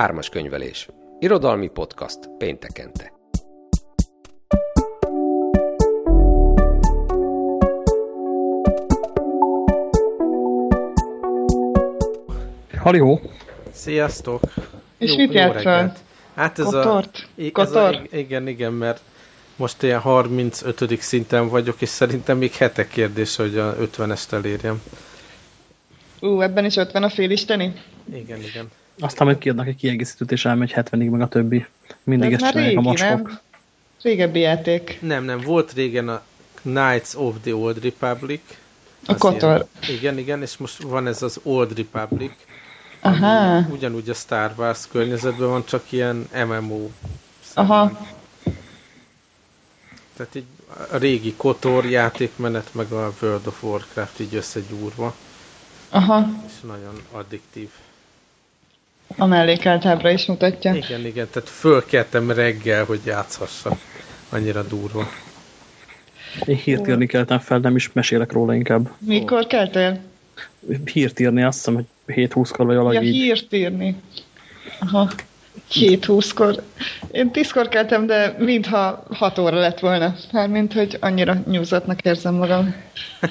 Ármas könyvelés. Irodalmi podcast péntekente. Halló! Sziasztok! És mit játszol? Hát ez Kotort? a, Kotor? ez a... Igen, igen, mert most ilyen 35. szinten vagyok, és szerintem még hetek kérdése, hogy a 50-est elérjem. Ú, ebben is 50 a félisteni? Igen, igen. Aztán majd kiadnak egy kiegészítőt, és elmegy 70-ig meg a többi. Mindig ezt csinálják a régi, mocskok. nem? Régebbi játék. Nem, nem, volt régen a Knights of the Old Republic. A Kotor. Ilyen, igen, igen, és most van ez az Old Republic. Aha, ami Ugyanúgy a Star Wars környezetben van, csak ilyen MMO. aha. Tehát így a régi Kotor játékmenet, meg a World of Warcraft így összegyúrva, Aha, és nagyon addiktív. A mellékeltábra is mutatja. Igen, igen, tehát fölkeltem reggel, hogy játszhassak. Annyira durva. Én hírt írni keltem fel, nem is mesélek róla inkább. Mikor keltél? Hírt írni, azt hiszem, hogy 7-20-kor vagy valahogy Ja, így. hírt írni. Aha. 7-20-kor. Én 10-kor keltem, de mintha 6 óra lett volna. Mármint, hogy annyira nyúzatnak érzem magam.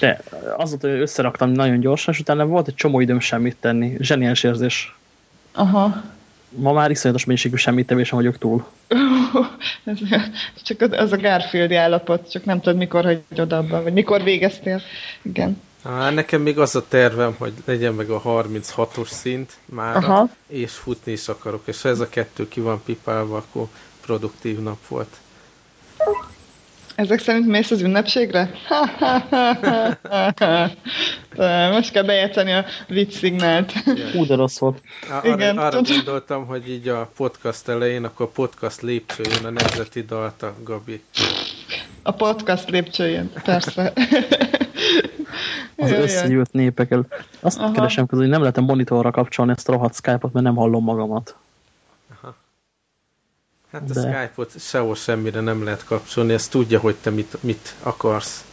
De azóta hogy összeraktam nagyon gyorsan, és utána volt egy csomó időm semmit tenni. Zseniális érzés. Aha. Ma már iszonyatos mennyiségű semmit tevésen vagyok túl. Ez, csak az, az a Garfieldi állapot, csak nem tudod, mikor hagyod oda abba, vagy mikor végeztél. Igen. Á, nekem még az a tervem, hogy legyen meg a 36-os szint már, és futni is akarok, és ha ez a kettő ki van pipálva, akkor produktív nap volt. Ezek szerint mész az ünnepségre? Most kell bejátszani a vicc szignált. Hú, de rossz volt. Igen, arra, tudom. gondoltam, hogy így a podcast elején, akkor a podcast lépcsőjön a nemzeti dalta, Gabi. A podcast lépcsőjén, persze. Az összegyűlt népekkel. Azt Aha. keresem közül, hogy nem lehet a monitorra kapcsolni ezt a rohadt Skype-ot, mert nem hallom magamat. Hát a De. Skype-ot sehol semmire nem lehet kapcsolni, ezt tudja, hogy te mit, mit akarsz.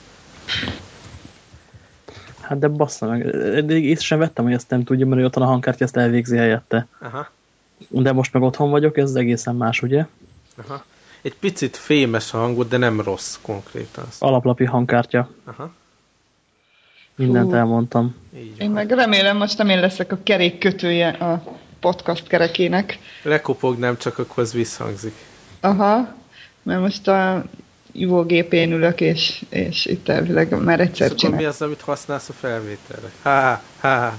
Hát de bassza meg. Eddig észre sem vettem, hogy ezt nem tudja, mert ott a hangkártya, ezt elvégzi helyette. Aha, De most meg otthon vagyok, ez egészen más, ugye? aha. Egy picit fémes a hangod, de nem rossz konkrétan. Alaplapi hangkártya. Aha, Mindent Hú. elmondtam. így Én meg remélem, most nem én leszek a kerékkötője a podcast kerekének. Lekopognám, csak akkor az visszhangzik. Aha, mert most a ivógépén ülök, és, és itt elvileg már egyszer És akkor mi csinál. az, amit használsz a felvételre? Ha, ha.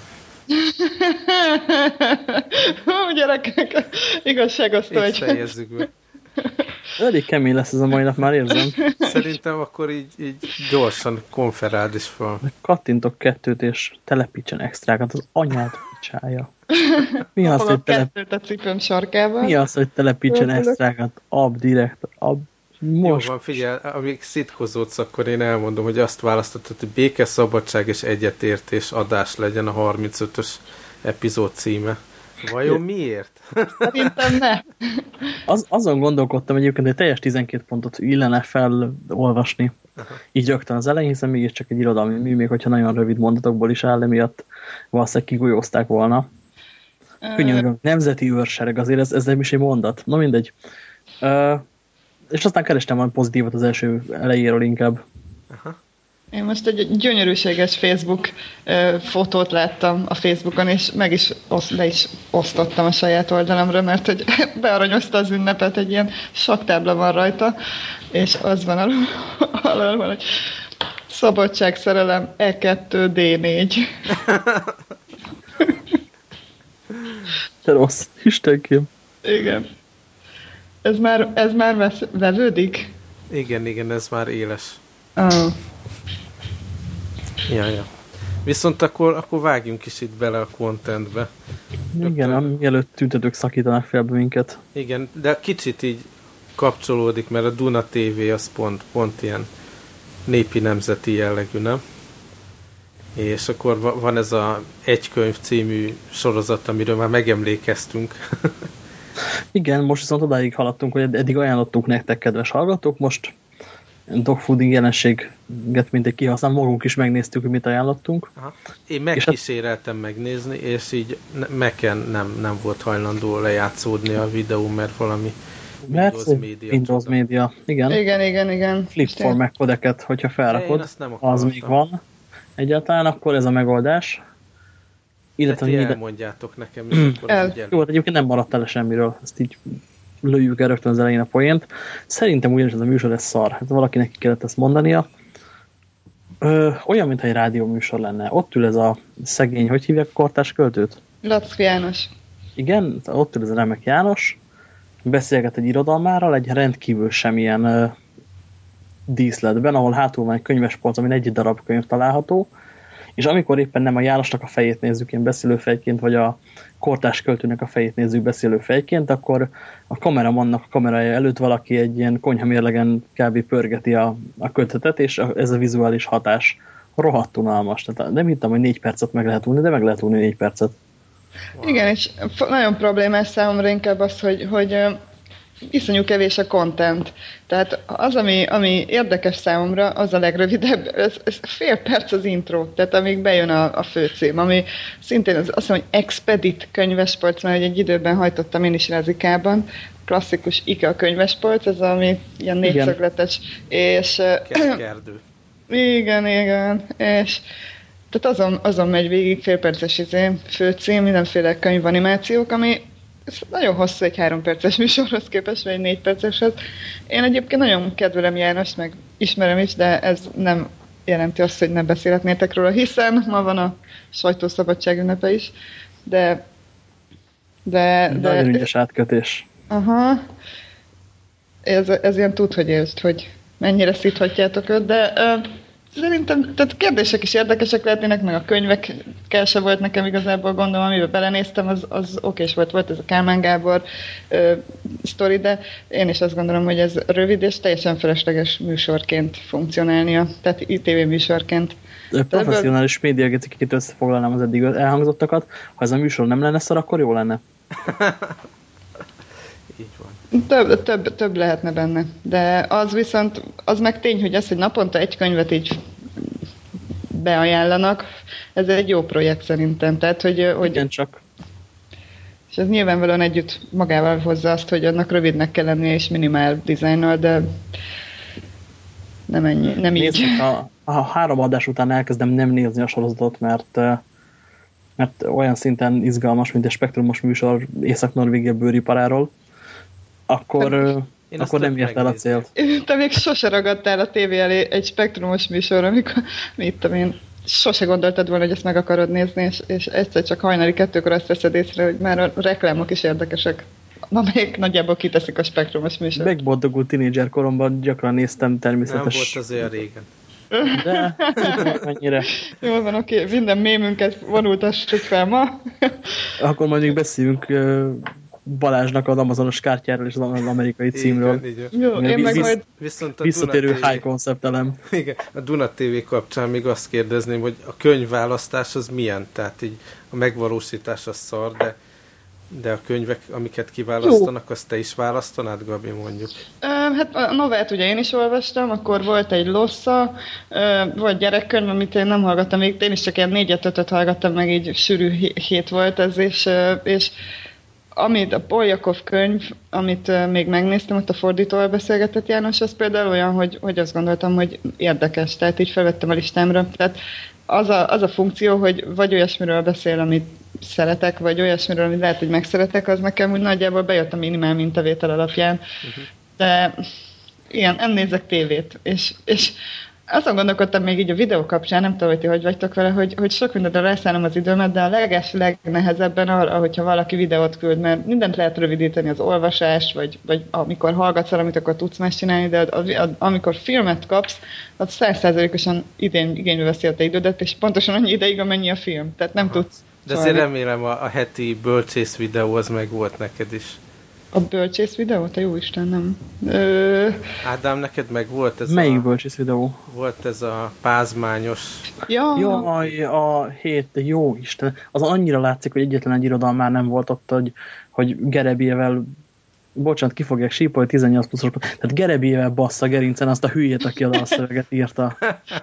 Hú, gyerekek, igazságos Így fejezzük be. Elég kemény lesz ez a mai nap, már érzem. Szerintem akkor így, így gyorsan konferáld is fel. Kattintok kettőt, és telepítsen extrákat az anyát picsája. Mi az, hogy, telep, a cipőm sarkába. mi az, hogy telepítsen extrákat? Ab direkt, ab most. Jó van, figyelj, amíg szitkozódsz, akkor én elmondom, hogy azt választottad, hogy béke, szabadság és egyetértés adás legyen a 35-ös epizód címe. Vajon miért? Szerintem ne. Az, azon gondolkodtam egyébként, hogy teljes 12 pontot illene felolvasni. Így rögtön az elején, hiszen mégiscsak egy irodalmi mű, még hogyha nagyon rövid mondatokból is áll, emiatt valószínűleg kigolyózták volna. Könyörgöm, nemzeti őrsereg, azért ez, ez nem is egy mondat. Na mindegy. Ö, és aztán kerestem valami pozitívat az első elejéről inkább. Én most egy gyönyörűséges Facebook fotót láttam a Facebookon, és meg is, osz, le is osztottam a saját oldalamra, mert hogy bearanyozta az ünnepet, egy ilyen saktábla van rajta, és az van alul, alul van, hogy szabadság, szerelem, E E2, D4. De rossz. Istenkém. Igen. Ez már, ez már vesz, vevődik? Igen, igen, ez már éles. Oh. Ja, ja. Viszont akkor, akkor vágjunk is itt bele a contentbe. Igen, mielőtt tüntetők szakítanak félbe minket. Igen, de kicsit így kapcsolódik, mert a Duna TV az pont, pont ilyen népi nemzeti jellegű, nem? És akkor va- van ez a Egy könyv című sorozat, amiről már megemlékeztünk. Igen, most viszont odáig haladtunk, hogy eddig ajánlottuk nektek, kedves hallgatók, most dogfooding jelenséget mindig kihasznál, magunk is megnéztük, hogy mit ajánlottunk. Aha. Én megkíséreltem megnézni, és így Mac-en nem, nem volt hajlandó lejátszódni a videó, mert valami Windows Media. Windows. Media, igen. Igen, igen, igen. Flip for Mac kodeket, hogyha felrakod, az még van. Egyáltalán akkor ez a megoldás. Illetve ti elmondjátok nekem, és mm. akkor el. Jó, hát egyébként nem maradt el semmiről. Ezt így lőjük el rögtön az elején a poént. Szerintem ugyanis ez a műsor ez szar. Hát valakinek ki kellett ezt mondania. Ö, olyan, mintha egy rádió műsor lenne. Ott ül ez a szegény, hogy hívják a kortás költőt? Lackfi János. Igen, ott ül ez a remek János. Beszélget egy irodalmáról, egy rendkívül semmilyen ö, díszletben, ahol hátul van egy könyvespolc, amin egy darab könyv található, és amikor éppen nem a Jánosnak a fejét nézzük ilyen beszélőfejként, vagy a kortás költőnek a fejét nézzük beszélőfejként, akkor a kameramannak a kamerája előtt valaki egy ilyen konyhamérlegen kb. pörgeti a, a kötetet, és ez a vizuális hatás rohadt unalmas. Tehát nem hittem, hogy négy percet meg lehet úrni, de meg lehet úrni négy percet. Wow. Igen, és nagyon problémás számomra inkább az, hogy, hogy iszonyú kevés a content. Tehát az, ami, ami érdekes számomra, az a legrövidebb, ez, ez fél perc az intro, tehát amíg bejön a, a főcím, ami szintén az, azt hiszem, hogy Expedit könyvespolc, mert egy időben hajtottam én is rezikában, klasszikus IKEA könyvespolc, ez ami ilyen négyszögletes, és... Kerdő. Igen, igen, és tehát azon, azon megy végig félperces izé, főcím, mindenféle könyvanimációk, ami ez nagyon hosszú egy három perces műsorhoz képest, vagy egy négy perceshez. Én egyébként nagyon kedvelem János, meg ismerem is, de ez nem jelenti azt, hogy nem beszélhetnétek róla, hiszen ma van a sajtószabadság ünnepe is, de de, de nagyon ügyes átkötés. Aha. Ez, ez ilyen tud, hogy értsd, hogy mennyire szíthatjátok őt, de uh, Szerintem, tehát kérdések is érdekesek lehetnének, meg a könyvekkel se volt nekem igazából gondom, amiben belenéztem, az, az okés volt. Volt ez a Kálmán Gábor ö, sztori, de én is azt gondolom, hogy ez rövid és teljesen felesleges műsorként funkcionálnia, tehát ITV műsorként. Professzionális médiagetikét összefoglalnám az eddig elhangzottakat. Ha ez a műsor nem lenne szar, akkor jó lenne. Több, több, több lehetne benne. De az viszont, az meg tény, hogy az, hogy naponta egy könyvet így beajánlanak, ez egy jó projekt szerintem. Tehát, hogy, hogy Igen, csak. És ez nyilvánvalóan együtt magával hozza azt, hogy annak rövidnek kell lennie és minimál dizájnnal, de nem ennyi, nem Nézd, így. Ha, ha három adás után elkezdem nem nézni a sorozatot, mert mert olyan szinten izgalmas, mint egy spektrumos műsor Észak-Norvégia bőriparáról, akkor, Én akkor nem ért el a célt. Te még sose ragadtál a tévé elé egy spektrumos műsor, amikor, mit tudom én, sose gondoltad volna, hogy ezt meg akarod nézni, és, és egyszer csak hajnali kettőkor azt veszed észre, hogy már a reklámok is érdekesek. Na, még nagyjából kiteszik a spektrumos műsor. Megboldogult tínédzser koromban gyakran néztem természetes... Nem volt az olyan régen. De, mennyire. Jó van, oké, minden mémünket vonultassuk fel ma. Akkor majd még beszéljünk Balázsnak az Amazonos kártyáról és az amerikai címről. Igen, igen. Jó, én meg majd... Viszont a visszatérő Duna high konceptelem. Igen, a Duna TV kapcsán még azt kérdezném, hogy a könyvválasztás az milyen? Tehát így a megvalósítás az szar, de de a könyvek, amiket kiválasztanak, Jó. azt te is választanád, Gabi, mondjuk? Hát a novelt ugye én is olvastam, akkor volt egy Lossa, volt gyerekkönyv, amit én nem hallgattam még, én is csak ilyen négyet, ötöt hallgattam meg, így sűrű hét volt ez, és, és amit a Poljakov könyv, amit még megnéztem, ott a fordítóval beszélgetett János, az például olyan, hogy, hogy azt gondoltam, hogy érdekes, tehát így felvettem a listámra. Tehát az a, az a funkció, hogy vagy olyasmiről beszél, amit szeretek, vagy olyasmiről, amit lehet, hogy megszeretek, az nekem úgy nagyjából bejött a minimál mintavétel alapján. Uh-huh. De igen, nem nézek tévét, és, és azon gondolkodtam még így a videó kapcsán, nem tudom, hogy ti hogy vagytok vele, hogy, hogy sok mindenre leszállom az időmet, de a leges legnehezebben arra, hogyha valaki videót küld, mert mindent lehet rövidíteni az olvasás, vagy, vagy amikor hallgatsz valamit, akkor tudsz más csinálni, de az, az, amikor filmet kapsz, az százszerzelékosan idén igénybe veszi a te idődet, és pontosan annyi ideig, amennyi a film. Tehát nem tudsz. De azért remélem a, a heti bölcsész videó az meg volt neked is. A bölcsész videó? Te jó Isten, nem. Ö... Ádám, neked meg volt ez Melyik a... bölcsész videó? Volt ez a pázmányos... Ja. Jaj, a hét, jó Isten. Az annyira látszik, hogy egyetlen egy irodalmár nem volt ott, hogy, hogy Gerebievel bocsánat, ki fogják sípolni 18 pluszos. Tehát Gerebével bassza Gerincen azt a hülyét, aki a szöveget írta.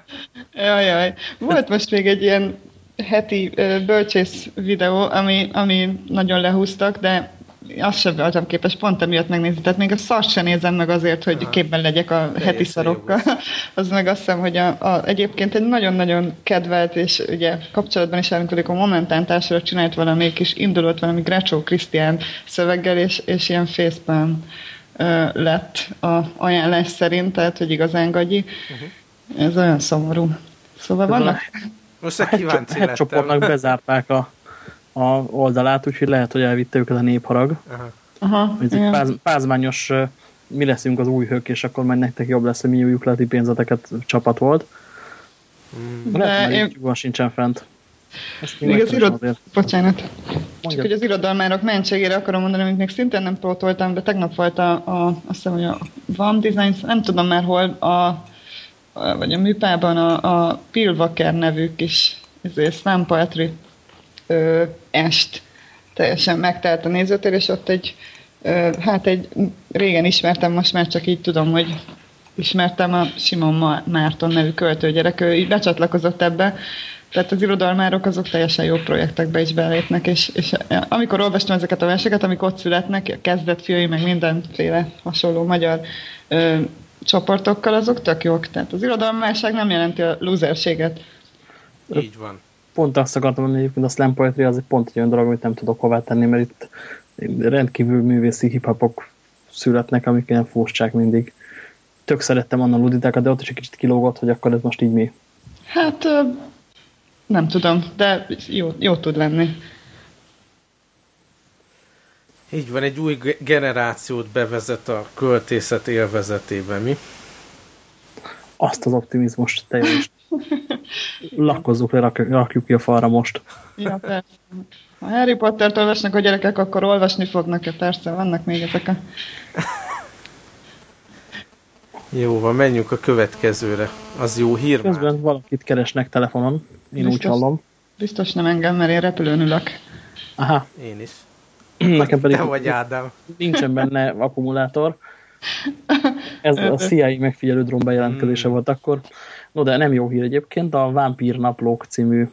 Jaj, jaj. Volt most még egy ilyen heti bölcsész videó, ami, ami nagyon lehúztak, de azt sem voltam képes pont emiatt megnézni. Tehát még a szart sem nézem meg azért, hogy Aha. képben legyek a Teljesen heti szarokkal. az meg azt hiszem, hogy a, a, egyébként egy nagyon-nagyon kedvelt, és ugye kapcsolatban is állunk a Momentán társadalmat csinált valami kis indulott valami Grácsó Krisztián szöveggel, és, és ilyen facepalm lett a ajánlás szerint, tehát hogy igazán gagyi. Uh-huh. Ez olyan szomorú. Szóval vannak... Most a kíváncsi lettem. csoportnak bezárták a, a oldalát, úgyhogy lehet, hogy elvitte őket a népharag. Aha. Aha, Ez egy páz, pázmányos mi leszünk az új hők, és akkor majd nektek jobb lesz, hogy mi lyuklati pénzeteket csapat volt. Mm. Lehet, hogy én... sincsen fent. még az irod... Bocsánat. Mondjad. Csak hogy az irodalmárok mentségére akarom mondani, amit még szintén nem pótoltam, de tegnap volt a, a azt hiszem, hogy a VAM Designs, nem tudom már hol, a vagy a műpában a, a Pilvaker nevű kis ezért slam poetry ö, est teljesen megtelt a nézőtér, és ott egy, ö, hát egy régen ismertem, most már csak így tudom, hogy ismertem a Simon Márton nevű költőgyerek, ő így becsatlakozott ebbe, tehát az irodalmárok azok teljesen jó projektekbe is belépnek, és, és amikor olvastam ezeket a verseket, amik ott születnek, a kezdetfiai, meg mindenféle hasonló magyar ö, csoportokkal, azok tök jók. Tehát az irodalmárság nem jelenti a lúzerséget. Így van. Pont azt akartam mondani, hogy a slam poetry az egy pont egy olyan dolog, amit nem tudok hová tenni, mert itt rendkívül művészi hiphopok születnek, amik ilyen fóscsák mindig. Tök szerettem annak luditákat, de ott is egy kicsit kilógott, hogy akkor ez most így mi. Hát nem tudom, de jó, jó tud lenni. Így van, egy új generációt bevezet a költészet élvezetében, mi? Azt az optimizmus teljes. Lakkozzuk le, rak, rakjuk ki a falra most. Ja, persze. Ha Harry Pottert olvasnak a gyerekek, akkor olvasni fognak-e? Persze, vannak még ezek a... Jó van, menjünk a következőre. Az jó hír Közben már. valakit keresnek telefonon. Én biztos, úgy hallom. Biztos nem engem, mert én repülőn ülök. Aha. Én is. Nekem pedig Te vagy Ádám. nincsen benne akkumulátor. Ez a CIA megfigyelő drón bejelentkezése mm. volt akkor. No, de nem jó hír egyébként. A Vampír Naplók című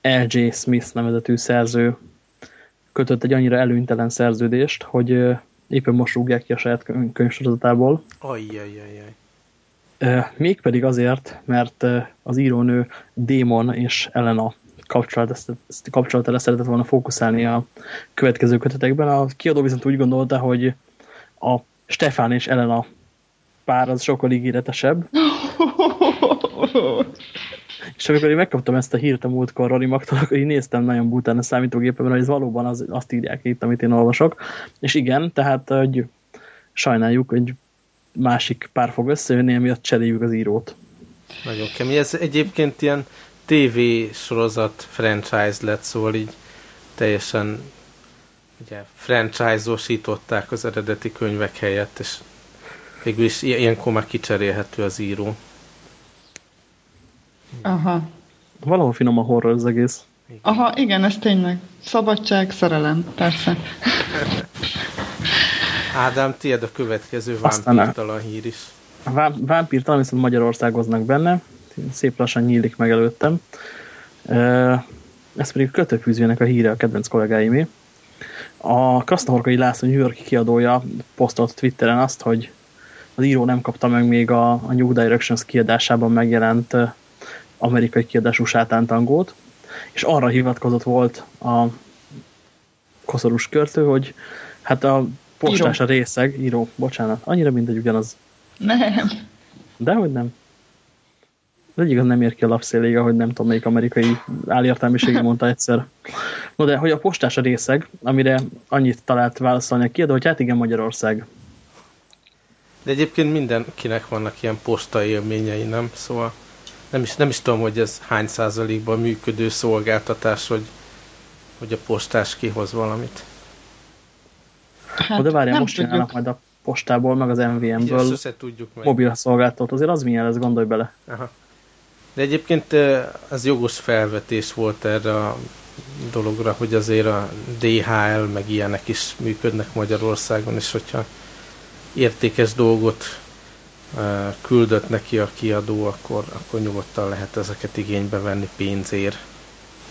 L.J. Smith nevezetű szerző kötött egy annyira előnytelen szerződést, hogy éppen most rúgják ki a saját könyvsorozatából. Ajjajajaj. Mégpedig azért, mert az írónő Démon és Elena kapcsolatára szeretett volna fókuszálni a következő kötetekben. A kiadó viszont úgy gondolta, hogy a Stefán és Elena pár az sokkal ígéretesebb. és amikor én megkaptam ezt a hírt a múltkor Rory Magtól, akkor én néztem nagyon bután a számítógépemben, hogy ez valóban az, azt írják itt, amit én olvasok. És igen, tehát hogy sajnáljuk, hogy másik pár fog összejönni, emiatt cseréljük az írót. Nagyon kemény. Ez egyébként ilyen TV sorozat franchise lett, szóval így teljesen ugye, franchise-osították az eredeti könyvek helyett, és végül is ilyenkor már kicserélhető az író. Aha. Valahol finom a horror az egész. Igen. Aha, igen, ez tényleg. Szabadság, szerelem, persze. Ádám, tiéd a következő vámpírtalan hír is. A vámpírtalan viszont Magyarországoznak benne, szép lassan nyílik meg előttem. Ez pedig a kötőfűzőnek a híre a kedvenc kollégáimé. A Krasznahorkai László New York kiadója posztolt Twitteren azt, hogy az író nem kapta meg még a, a New Directions kiadásában megjelent amerikai kiadású sátántangót, és arra hivatkozott volt a koszorús körtő, hogy hát a postás a részeg, író, bocsánat, annyira mindegy ugyanaz. Nem. Dehogy nem. Az egyik az nem ér ki a lapszélig, ahogy nem tudom, melyik amerikai állértelmisége mondta egyszer. No de, hogy a postás a részeg, amire annyit talált válaszolni a kiadó, hogy hát igen, Magyarország. De egyébként mindenkinek vannak ilyen posta élményei, nem? Szóval nem is, nem is tudom, hogy ez hány százalékban működő szolgáltatás, hogy, hogy a postás kihoz valamit. Hát, de várjál, most csinálnak majd a postából, meg az MVM-ből mobil szolgáltatót. Azért az milyen lesz, gondolj bele. Aha. De egyébként az jogos felvetés volt erre a dologra, hogy azért a DHL meg ilyenek is működnek Magyarországon, és hogyha értékes dolgot küldött neki a kiadó, akkor, akkor nyugodtan lehet ezeket igénybe venni pénzért.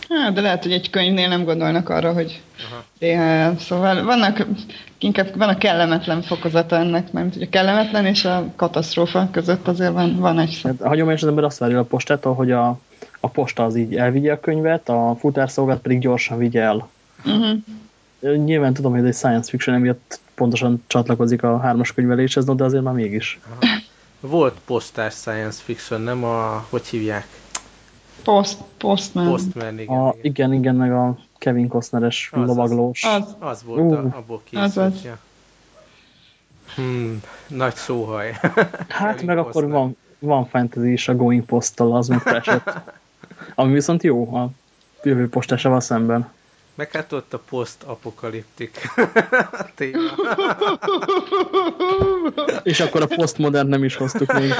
Hát, de lehet, hogy egy könyvnél nem gondolnak arra, hogy Aha. DHL. Szóval vannak, inkább van a kellemetlen fokozata ennek, mert hogy a kellemetlen és a katasztrófa között azért van, van egy Hát, hagyományos az ember azt várja a postától, hogy a, a posta az így elvigye a könyvet, a futárszolgálat pedig gyorsan vigye el. Uh-huh. Nyilván tudom, hogy ez egy science fiction, emiatt pontosan csatlakozik a hármas könyveléshez, de azért már mégis. Aha. Volt postás science fiction, nem a, hogy hívják? Post, postman. Postman, igen, a, igen. igen. Igen, meg a Kevin Costneres az, lovaglós. Az, az volt uh, a, abból készült, az, az. Ja. Hmm, nagy szóhaj. hát meg akkor van, van fantasy is a Going Postal, az meg. Ami viszont jó a jövő postásával szemben. Meg hát ott a post-apokaliptik téma. És akkor a postmodern nem is hoztuk még.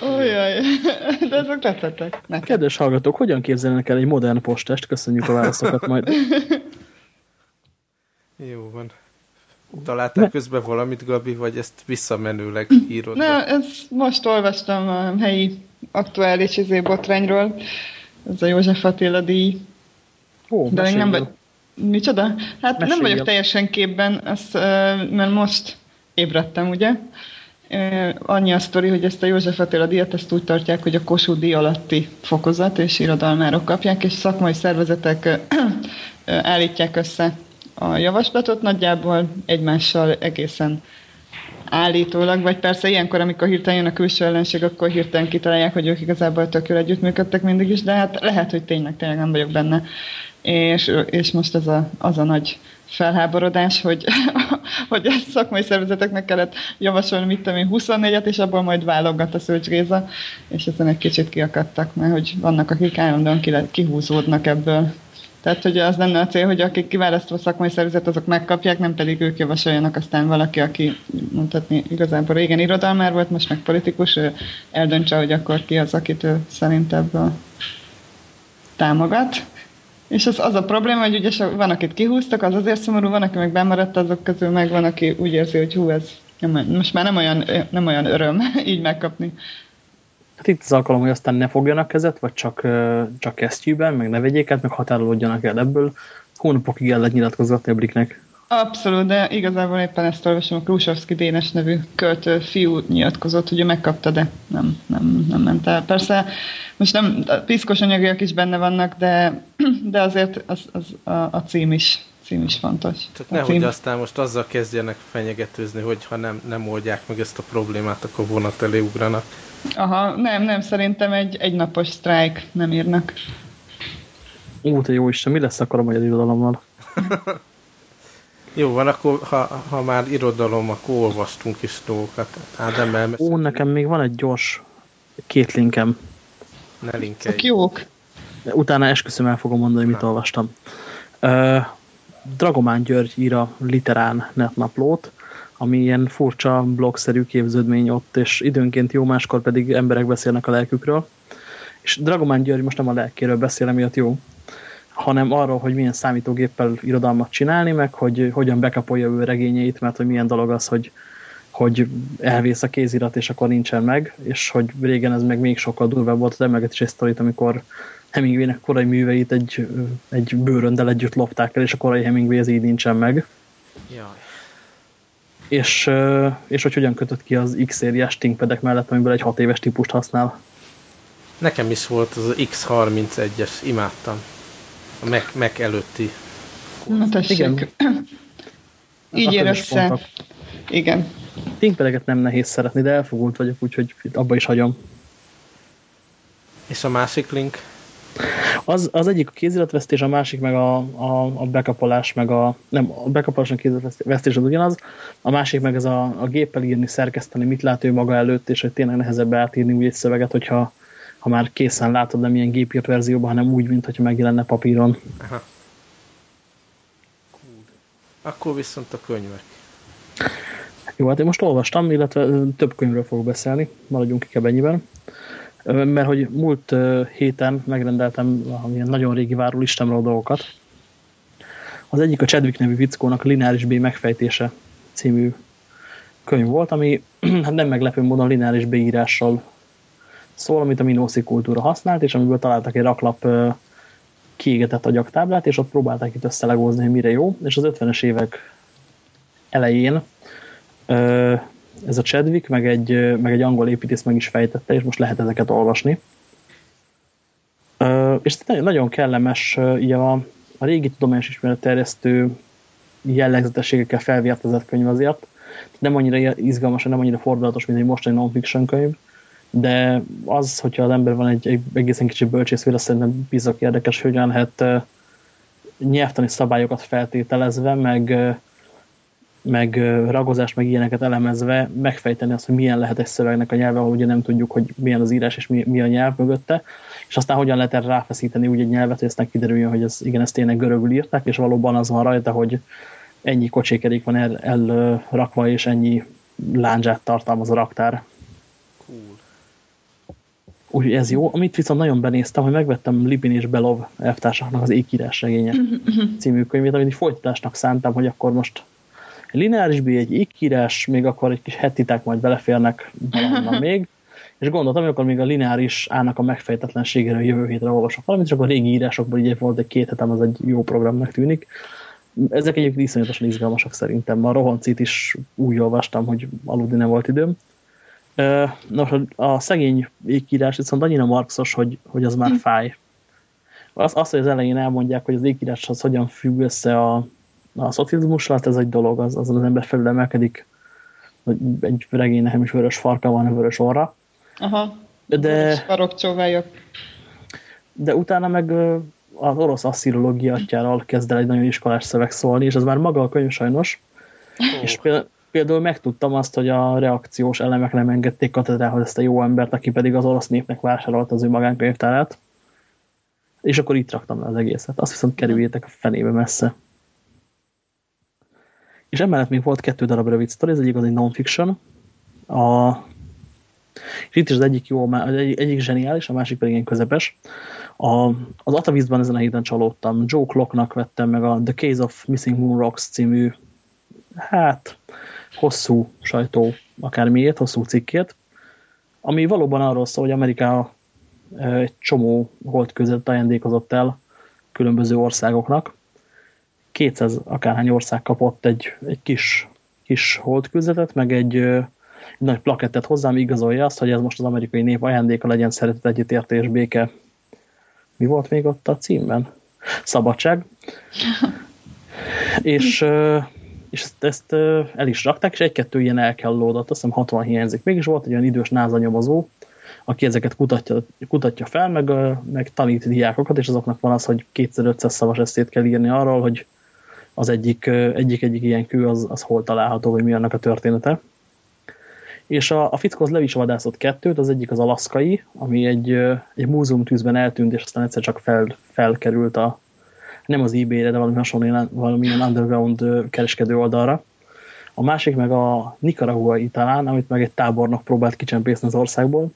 Ojjaj, de ezek tetszettek. Kedves hallgatók, hogyan képzelnek el egy modern postest? Köszönjük a válaszokat majd. Jó van. Találtál ne. közben valamit, Gabi, vagy ezt visszamenőleg írod? Ne, ezt most olvastam a helyi aktuális izé botrányról. Ez a József Attila díj. Ó, De még nem vagy... Micsoda? Hát mesélj nem vagyok teljesen képben, azt, mert most ébredtem, ugye? Annyi a sztori, hogy ezt a József Attila díjat ezt úgy tartják, hogy a Kossuth díj alatti fokozat, és irodalmárok kapják, és szakmai szervezetek állítják össze a javaslatot, nagyjából egymással egészen állítólag, vagy persze ilyenkor, amikor hirtelen jön a külső ellenség, akkor hirtelen kitalálják, hogy ők igazából tök jól együttműködtek mindig is, de hát lehet, hogy tényleg, tényleg nem vagyok benne. És, és most ez a, az a nagy felháborodás, hogy, hogy a szakmai szervezeteknek kellett javasolni, mit tudom én, 24-et, és abból majd válogat a Szőcs és ezen egy kicsit kiakadtak, mert hogy vannak, akik állandóan kihúzódnak ebből. Tehát, hogy az lenne a cél, hogy akik kiválasztva szakmai szervezet, azok megkapják, nem pedig ők javasoljanak aztán valaki, aki mondhatni igazából régen irodalmár volt, most meg politikus, ő eldöntse, hogy akkor ki az, akit ő szerint ebből támogat. És az, az a probléma, hogy ugye van, akit kihúztak, az azért szomorú, van, aki meg bemaradt azok közül, meg van, aki úgy érzi, hogy hú, ez most már nem olyan, nem olyan öröm így megkapni. Hát itt az alkalom, hogy aztán ne fogjanak kezet, vagy csak, csak kesztyűben, meg ne vegyék át, meg határolódjanak el ebből. Hónapokig el lehet nyilatkozgatni a Bliknek. Abszolút, de igazából éppen ezt olvasom, a Krusovszki Dénes nevű költő fiú nyilatkozott, hogy ő megkapta, de nem, nem, nem ment el. Persze most nem, piszkos anyagiak is benne vannak, de, de azért az, az a, a cím is cím is fontos. Csak nehogy cím... aztán most azzal kezdjenek fenyegetőzni, hogy ha nem, nem oldják meg ezt a problémát, akkor vonat elé ugranak. Aha, nem, nem, szerintem egy, egy napos sztrájk nem írnak. Ó, te jó Isten, mi lesz akkor a magyar irodalommal? jó van, akkor ha, ha már irodalom, akkor olvastunk is dolgokat. Ádám elmesél. Ó, nekem még van egy gyors két linkem. Ne linkelj. Ezek jók. Utána esküszöm el fogom mondani, mit olvastam. Uh, Dragomán György ír a Literán netnaplót, ami ilyen furcsa blogszerű képződmény ott, és időnként jó, máskor pedig emberek beszélnek a lelkükről. És Dragomán György most nem a lelkéről beszél, emiatt jó, hanem arról, hogy milyen számítógéppel irodalmat csinálni, meg hogy hogyan bekapolja ő regényeit, mert hogy milyen dolog az, hogy, hogy elvész a kézirat, és akkor nincsen meg, és hogy régen ez meg még sokkal durvább volt, de emleget is egy sztorit, amikor Hemingwaynek korai műveit egy, egy bőröndel együtt lopták el, és a korai Hemingway ez így nincsen meg. Jaj és, és hogy hogyan kötött ki az X-szériás ThinkPad-ek mellett, amiből egy 6 éves típust használ. Nekem is volt az X31-es, imádtam. A Mac, Mac előtti. Na tessék. Igen. Így ér össze. Igen. ThinkPad-eket nem nehéz szeretni, de elfogult vagyok, úgyhogy abba is hagyom. És a másik link? Az, az egyik a kéziratvesztés, a másik meg a, a, a bekapolás, meg a, nem, a bekapolás, a kéziratvesztés az ugyanaz, a másik meg ez a, a géppel írni, szerkeszteni, mit lát ő maga előtt, és hogy tényleg nehezebb átírni úgy egy szöveget, hogyha ha már készen látod, nem ilyen gépírt verzióban, hanem úgy, mint hogyha megjelenne papíron. Aha. Akkor viszont a könyvek. Jó, hát én most olvastam, illetve több könyvről fogok beszélni, maradjunk inkább ennyiben. Mert hogy múlt héten megrendeltem ilyen nagyon régi várólistámról dolgokat. Az egyik a Chadwick nevű vickónak Lineáris B megfejtése című könyv volt, ami hát nem meglepő módon lineáris beírással szól, amit a Minoszi kultúra használt, és amiből találtak egy raklap kiégetett agyaktáblát, és ott próbálták itt összelegózni, hogy mire jó, és az 50-es évek elején ez a Chadwick, meg egy, meg egy angol építész meg is fejtette, és most lehet ezeket olvasni. És nagyon kellemes, ugye a, a régi tudományos ismeretterjesztő jellegzetességekkel felvértezett könyv azért, nem annyira izgalmas, nem annyira fordulatos, mint egy mostani non-fiction könyv, de az, hogyha az ember van egy, egy egészen kicsi bölcsészvér, szerintem bizok érdekes, hogy hogyan lehet nyelvtani szabályokat feltételezve, meg, meg ragozást, meg ilyeneket elemezve megfejteni azt, hogy milyen lehet egy szövegnek a nyelve, ahol ugye nem tudjuk, hogy milyen az írás és mi, mi a nyelv mögötte, és aztán hogyan lehet erre ráfeszíteni úgy egy nyelvet, hogy aztán kiderüljön, hogy ez, igen, ezt tényleg görögül írták, és valóban az van rajta, hogy ennyi kocsékerék van el, elrakva, és ennyi láncsát tartalmaz a raktár. Cool. Úgyhogy ez jó. Amit viszont nagyon benéztem, hogy megvettem Libin és Belov elvtársaknak az Ékírás regénye című könyvét, amit folytatásnak szántam, hogy akkor most lineáris egy ékírás, még akkor egy kis hetiták majd beleférnek valahonnan még, és gondoltam, hogy akkor még a lineáris állnak a megfejtetlenségéről jövő hétre olvasok valamit, csak a régi írásokból így volt egy két hetem, az egy jó programnak tűnik. Ezek egyébként iszonyatosan izgalmasak szerintem. A rohancit is úgy olvastam, hogy aludni nem volt időm. Nos, a szegény ékírás viszont annyira marxos, hogy, hogy az már hm. fáj. Az, azt, hogy az elején elmondják, hogy az ékírás az hogyan függ össze a, a szocializmussal, hát ez egy dolog, az, az, az ember felülemelkedik, hogy egy regénynek nem is vörös farka van, vörös orra. Aha, de, de utána meg az orosz asszirológia atyáról kezd el egy nagyon iskolás szöveg szólni, és ez már maga a könyv sajnos. Oh. És például, például megtudtam azt, hogy a reakciós elemek nem engedték katedrához ezt a jó embert, aki pedig az orosz népnek vásárolt az ő magánkönyvtárát. És akkor itt raktam le az egészet. Azt viszont kerüljétek a fenébe messze. És emellett még volt kettő darab rövid sztori, ez egyik az egy non-fiction. A... És itt is az egyik jó, az egyik zseniális, a másik pedig ilyen közepes. A, az Atavízban ezen a héten csalódtam. Joe Clocknak vettem meg a The Case of Missing Moon Rocks című, hát, hosszú sajtó, akármiért, hosszú cikkét, ami valóban arról szól, hogy Amerika egy csomó között ajándékozott el különböző országoknak. 200 akárhány ország kapott egy, egy kis, kis holdkőzetet, meg egy, egy nagy plakettet hozzám igazolja azt, hogy ez most az amerikai nép ajándéka legyen szeretet, együttértés, béke, mi volt még ott a címben? Szabadság. és, és ezt, ezt el is rakták, és egy-kettő ilyen elkellódott, azt hiszem 60 hiányzik. Mégis volt egy olyan idős názanyomozó, aki ezeket kutatja, kutatja fel, meg, meg tanít diákokat, és azoknak van az, hogy 2500 szavas eszét kell írni arról, hogy az egyik, egyik, egyik ilyen kő az, az hol található, vagy mi annak a története. És a, a fickó az vadászott kettőt, az egyik az alaszkai, ami egy, egy múzeum tűzben eltűnt, és aztán egyszer csak fel, felkerült a, nem az eBay-re, de valami hasonló, valamilyen underground kereskedő oldalra. A másik meg a Nicaraguai talán, amit meg egy tábornok próbált kicsempészni az országból.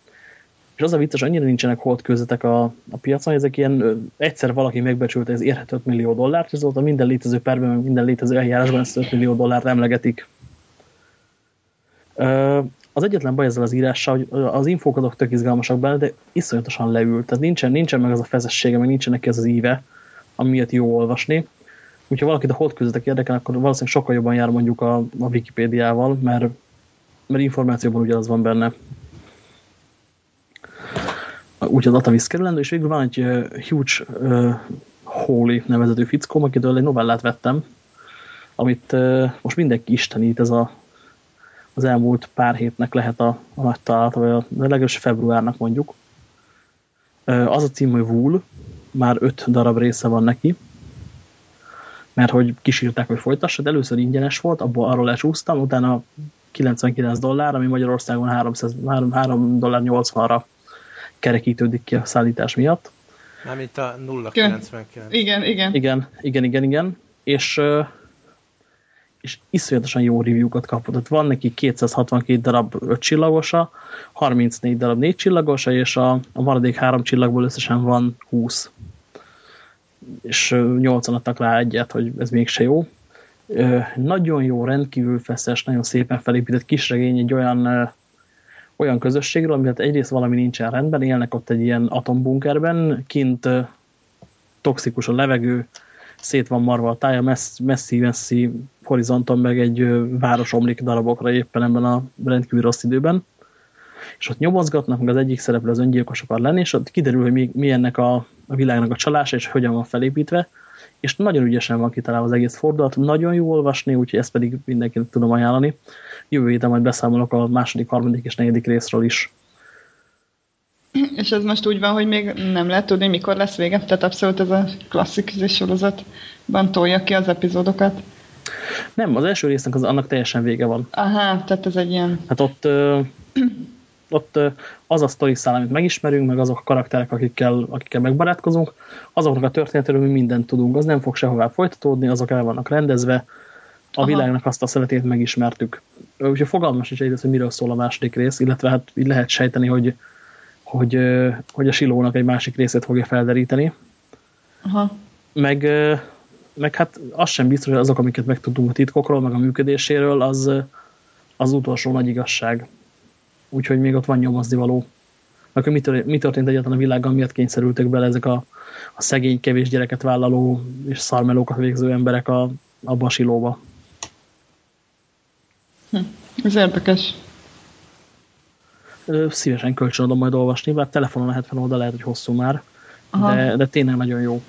És az a vicces, annyira nincsenek holdkőzetek a, a piacon, ezek ilyen, egyszer valaki megbecsült, ez érhet 5 millió dollárt, és azóta minden létező perben, minden létező eljárásban ezt 5 millió dollárt emlegetik. Az egyetlen baj ezzel az írással, hogy az infók azok tök izgalmasak benne, de iszonyatosan leült. Tehát nincsen, nincsen meg az a fezessége, meg nincsen neki az az íve, ami miatt jó olvasni. Úgyhogy valakit a holdközletek érdekel, akkor valószínűleg sokkal jobban jár mondjuk a, a Wikipédiával, mert, mert információban ugyanaz van benne. Úgyhogy az Atavisz kerülendő, és végül van egy uh, huge uh, Holy nevezető fickóm, akitől egy novellát vettem, amit uh, most mindenki istenít, ez a az elmúlt pár hétnek lehet a, a nagy találat, vagy a legalábbis februárnak mondjuk. Az a cím, hogy Wool, már öt darab része van neki, mert hogy kísírták, hogy folytassa, de először ingyenes volt, abból arról lecsúsztam, utána 99 dollár, ami Magyarországon 300, 3, 3 dollár 80-ra kerekítődik ki a szállítás miatt. Mármint a 0,99. Igen, igen. Igen, igen, igen, igen. És és iszonyatosan jó review-kat kapott. Tehát van neki 262 darab 5 csillagosa, 34 darab 4 csillagosa, és a, a maradék 3 csillagból összesen van 20. És 80 adtak rá egyet, hogy ez mégse jó. Nagyon jó, rendkívül feszes, nagyon szépen felépített kisregény egy olyan olyan közösségről, amivel egyrészt valami nincsen rendben, élnek ott egy ilyen atombunkerben, kint toxikus a levegő, szét van marva a tája, messzi-messzi horizonton meg egy város omlik darabokra éppen ebben a rendkívül rossz időben. És ott nyomozgatnak, meg az egyik szereplő az öngyilkos akar lenni, és ott kiderül, hogy mi, mi ennek a, a világnak a csalása, és hogyan van felépítve, és nagyon ügyesen van kitalálva az egész fordulat, nagyon jó olvasni, úgyhogy ezt pedig mindenkinek tudom ajánlani. Jövő héten majd beszámolok a második, harmadik és negyedik részről is. És ez most úgy van, hogy még nem lehet tudni, mikor lesz vége? Tehát abszolút ez a klasszik sorozatban tolja ki az epizódokat? Nem, az első résznek az, annak teljesen vége van. Aha, tehát ez egy ilyen... Hát ott, ö, ott ö, az a sztori szál, amit megismerünk, meg azok a karakterek, akikkel, akikkel megbarátkozunk, azoknak a történetről mi mindent tudunk. Az nem fog sehová folytatódni, azok el vannak rendezve, a Aha. világnak azt a szeretét megismertük. Úgyhogy fogalmas is egyrészt, hogy miről szól a második rész, illetve hát így lehet sejteni, hogy, hogy, hogy a silónak egy másik részét fogja felderíteni. Aha. Meg, meg hát az sem biztos, hogy azok, amiket megtudtunk a titkokról, meg a működéséről, az, az utolsó nagy igazság. Úgyhogy még ott van nyomozni való. Akkor mi, történt, mi történt egyáltalán a világgal, miatt kényszerültek bele ezek a, a szegény, kevés gyereket vállaló és szarmelókat végző emberek a, a silóba. Hm. Ez érdekes. Szívesen kölcsönadom majd olvasni, bár telefonon lehet fel oda, lehet, hogy hosszú már, de, de tényleg nagyon jó.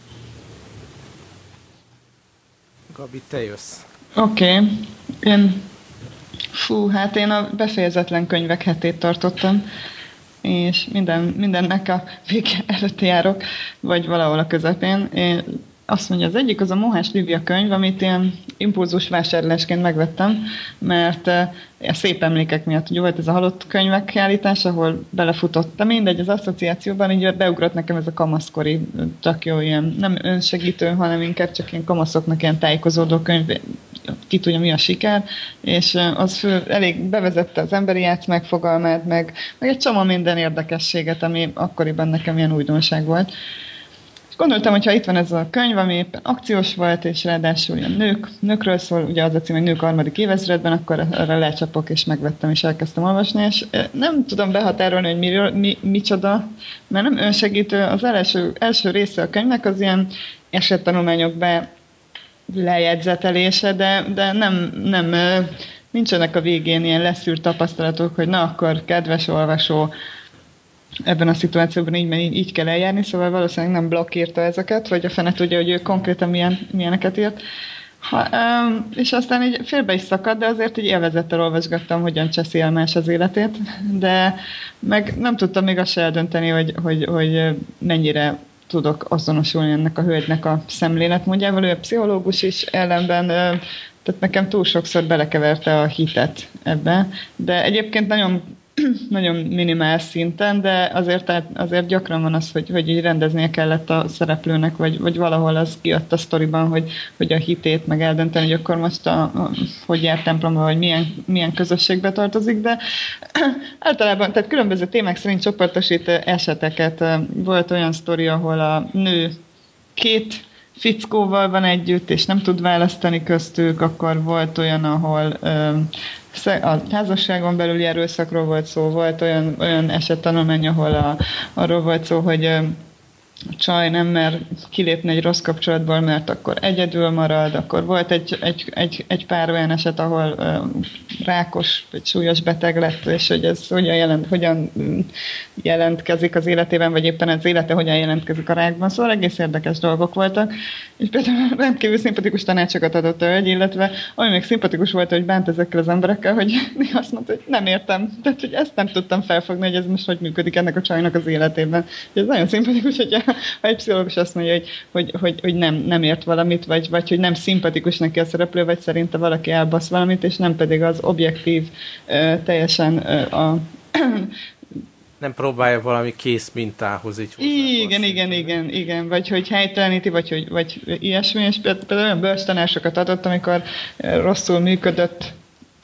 Gabi, te jössz. Oké. Okay. Én... Fú, hát én a befejezetlen könyvek hetét tartottam, és minden, mindennek a vége előtt járok, vagy valahol a közepén. Én azt mondja, az egyik az a Mohás Livia könyv, amit ilyen impulzus vásárlásként megvettem, mert a eh, szép emlékek miatt, ugye volt ez a halott könyvek kiállítás, ahol belefutottam, mindegy, az asszociációban így beugrott nekem ez a kamaszkori, tök jó ilyen, nem önsegítő, hanem inkább csak ilyen kamaszoknak ilyen tájékozódó könyv, ki tudja mi a siker, és eh, az fő, elég bevezette az emberi játszmák fogalmát, meg, meg egy csomó minden érdekességet, ami akkoriban nekem ilyen újdonság volt. Gondoltam, hogy ha itt van ez a könyv, ami éppen akciós volt, és ráadásul ilyen nők, nőkről szól, ugye az a cím, hogy nők harmadik évezredben, akkor arra lecsapok, és megvettem, és elkezdtem olvasni, és nem tudom behatárolni, hogy miről, mi, micsoda, mert nem önsegítő. Az első, első része a könyvnek az ilyen esettanulmányok be lejegyzetelése, de, de nem, nem, nincsenek a végén ilyen leszűrt tapasztalatok, hogy na akkor kedves olvasó, ebben a szituációban így, így, így kell eljárni, szóval valószínűleg nem blokk írta ezeket, vagy a fene tudja, hogy ő konkrétan milyen, milyeneket írt. Ha, um, és aztán így félbe is szakadt, de azért így élvezettel olvasgattam, hogyan cseszi el más az életét, de meg nem tudtam még azt se eldönteni, hogy, hogy, hogy mennyire tudok azonosulni ennek a hölgynek a szemléletmódjával. Ő a pszichológus is ellenben, tehát nekem túl sokszor belekeverte a hitet ebbe, de egyébként nagyon nagyon minimál szinten, de azért, azért gyakran van az, hogy, hogy így rendeznie kellett a szereplőnek, vagy, vagy valahol az kijött a sztoriban, hogy, hogy a hitét meg eldönteni, hogy akkor most a, hogy jár templomba, vagy milyen, milyen közösségbe tartozik, de általában, tehát különböző témák szerint csoportosít eseteket. Volt olyan sztori, ahol a nő két fickóval van együtt, és nem tud választani köztük, akkor volt olyan, ahol a házasságon belüli erőszakról volt szó, volt olyan, olyan esettanulmány, ahol a, arról volt szó, hogy csaj nem mer kilépni egy rossz kapcsolatból, mert akkor egyedül marad, akkor volt egy, egy, egy, egy pár olyan eset, ahol rákos vagy súlyos beteg lett, és hogy ez hogyan, jelent, hogyan jelentkezik az életében, vagy éppen az élete hogyan jelentkezik a rákban. Szóval egész érdekes dolgok voltak, és például rendkívül szimpatikus tanácsokat adott a hölgy, illetve ami még szimpatikus volt, hogy bánt ezekkel az emberekkel, hogy azt mondta, hogy nem értem, tehát hogy ezt nem tudtam felfogni, hogy ez most hogy működik ennek a csajnak az életében. Ez nagyon szimpatikus, hogy ha egy pszichológus azt mondja, hogy, hogy, hogy, hogy nem, nem ért valamit, vagy, vagy hogy nem szimpatikus neki a szereplő, vagy szerinte valaki elbasz valamit, és nem pedig az objektív, teljesen a nem próbálja valami kész mintához így Igen, igen, igen, igen, vagy hogy helyteleníti, vagy, hogy, vagy ilyesmi, és például olyan bőrstanásokat adott, amikor rosszul működött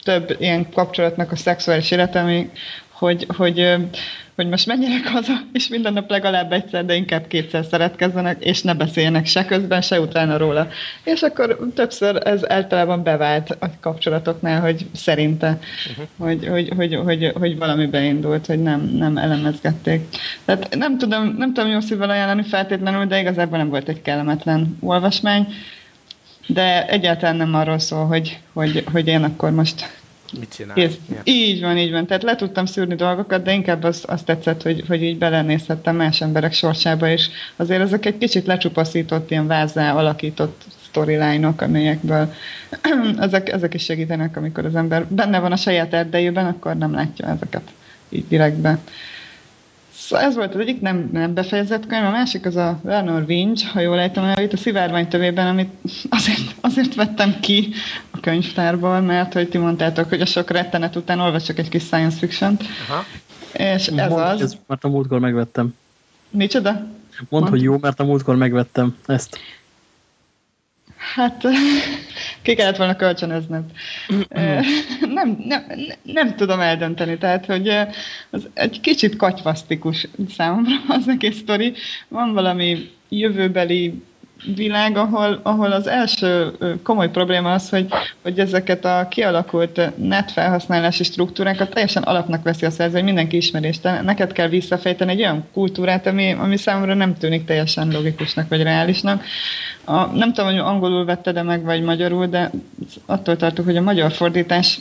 több ilyen kapcsolatnak a szexuális élete, ami, hogy, hogy hogy most menjenek haza, és minden nap legalább egyszer, de inkább kétszer szeretkezzenek, és ne beszéljenek se közben, se utána róla. És akkor többször ez általában bevált a kapcsolatoknál, hogy szerinte, uh-huh. hogy, hogy, hogy, hogy, hogy valami beindult, hogy nem, nem elemezgették. Tehát nem tudom, nem tudom jó szívvel ajánlani feltétlenül, de igazából nem volt egy kellemetlen olvasmány, de egyáltalán nem arról szól, hogy, hogy, hogy én akkor most mit csinál. Kész. Így van, így van. Tehát le tudtam szűrni dolgokat, de inkább az, azt tetszett, hogy, hogy így belenézhettem más emberek sorsába, és azért ezek egy kicsit lecsupaszított, ilyen vázzá alakított storyline-ok, amelyekből ezek, ezek is segítenek, amikor az ember benne van a saját erdejében, akkor nem látja ezeket így direktbe. Szóval ez volt az egyik nem, nem befejezett könyv, a másik az a Werner Winch, ha jól ejtem el, itt a szivárvány tövében, amit azért, azért vettem ki a könyvtárból, mert hogy ti mondtátok, hogy a sok rettenet után olvasok egy kis science fiction-t. Aha. És ez Mondd, az... Ez, mert a múltkor megvettem. Micsoda? Mondd, Mondd, hogy jó, mert a múltkor megvettem ezt. Hát ki kellett volna kölcsönözned. nem, nem, nem tudom eldönteni, tehát, hogy az egy kicsit katyvasztikus számomra az egész sztori. Van valami jövőbeli világ, ahol, ahol az első komoly probléma az, hogy, hogy ezeket a kialakult net felhasználási struktúrákat teljesen alapnak veszi a szerző, hogy mindenki ismeri, és te, neked kell visszafejteni egy olyan kultúrát, ami, ami számomra nem tűnik teljesen logikusnak vagy reálisnak. A, nem tudom, hogy angolul vette de meg, vagy magyarul, de attól tartok, hogy a magyar fordítás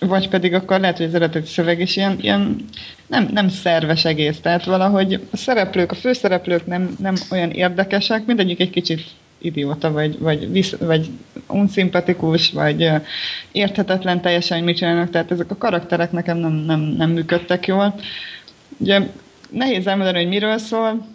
vagy pedig akkor lehet, hogy az eredeti szöveg is ilyen, ilyen nem, nem szerves egész, tehát valahogy a szereplők, a főszereplők nem, nem olyan érdekesek, mindegyik egy kicsit idióta, vagy, vagy, visz, vagy unszimpatikus, vagy érthetetlen teljesen, hogy mit csinálnak, tehát ezek a karakterek nekem nem, nem, nem működtek jól. Ugye nehéz elmondani, hogy miről szól,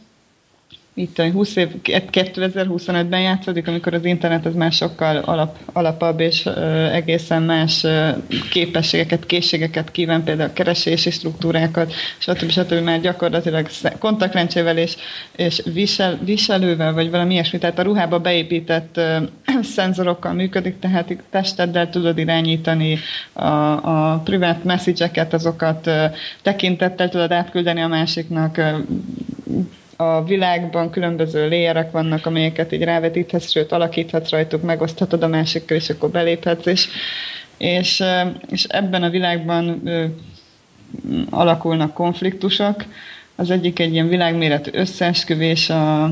itt 20 év, 2025-ben játszódik, amikor az internet az már sokkal alap, alapabb és ö, egészen más ö, képességeket, készségeket kíván, például keresési struktúrákat, stb. stb. már gyakorlatilag kontaktlencsével és, és visel, viselővel, vagy valami ilyesmi, tehát a ruhába beépített ö, szenzorokkal működik, tehát testeddel tudod irányítani a, a privát message-eket, azokat ö, tekintettel tudod átküldeni a másiknak, ö, a világban különböző léjerek vannak, amelyeket így rávetíthetsz, sőt alakíthatsz rajtuk, megoszthatod a másikkal, és akkor beléphetsz, és, és, és ebben a világban alakulnak konfliktusok. Az egyik egy ilyen világméretű összeesküvés a,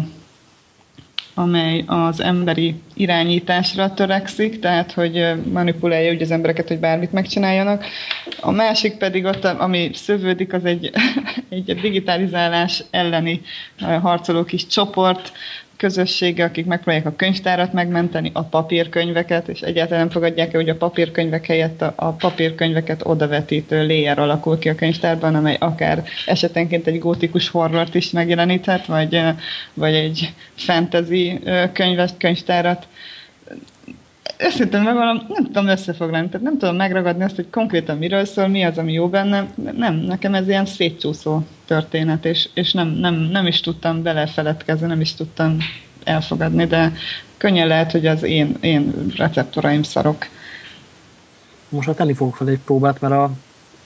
amely az emberi irányításra törekszik, tehát hogy manipulálja úgy az embereket, hogy bármit megcsináljanak. A másik pedig ott, ami szövődik, az egy, egy digitalizálás elleni harcoló kis csoport, közössége, akik megpróbálják a könyvtárat megmenteni, a papírkönyveket, és egyáltalán nem fogadják el, hogy a papírkönyvek helyett a, a papírkönyveket odavetítő layer alakul ki a könyvtárban, amely akár esetenként egy gótikus horrort is megjeleníthet, vagy, vagy egy fantasy könyvet, könyvtárat őszintén megvalom, nem tudom összefoglalni, tehát nem tudom megragadni azt, hogy konkrétan miről szól, mi az, ami jó benne. Nem, nekem ez ilyen szétcsúszó történet, és, és nem, nem, nem is tudtam belefeledkezni, nem is tudtam elfogadni, de könnyen lehet, hogy az én, én receptoraim szarok. Most hát tenni fogok fel egy próbát, mert a,